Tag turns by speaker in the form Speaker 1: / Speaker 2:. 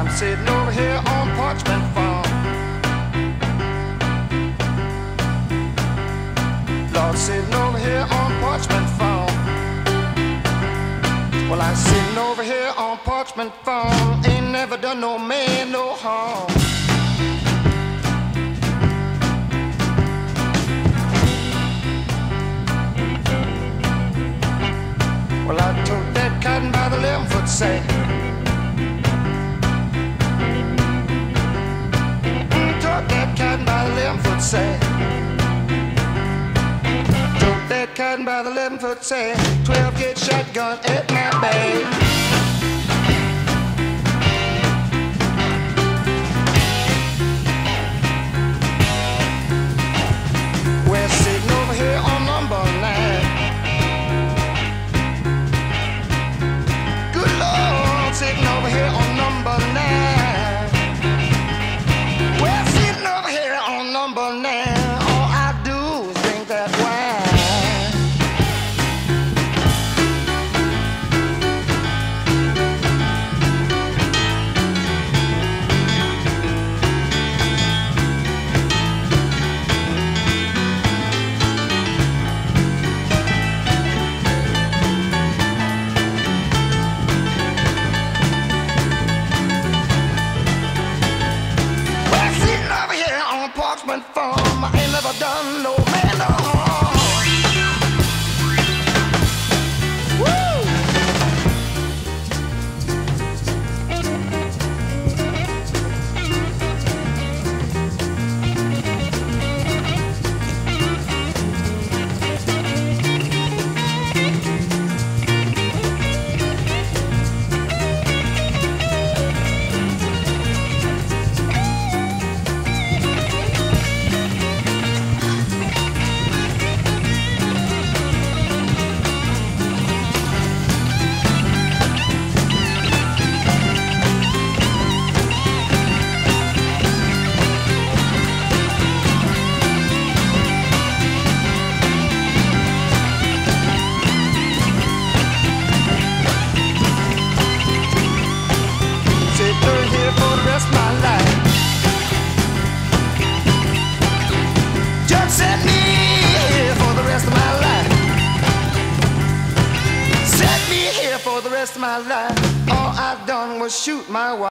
Speaker 1: I'm sitting over here on Parchment Farm. Lord, sitting over here on Parchment Farm. Well, I'm sitting over here on Parchment Farm. Ain't never done no man no harm. Well, I took that cotton by the 11 foot sack. Cotton by the 11 foot sack. 12 gauge shotgun at my back. We're sitting over here on number nine. Parchment Farm. I ain't never done no for the rest of my life. All I've done was shoot my wife.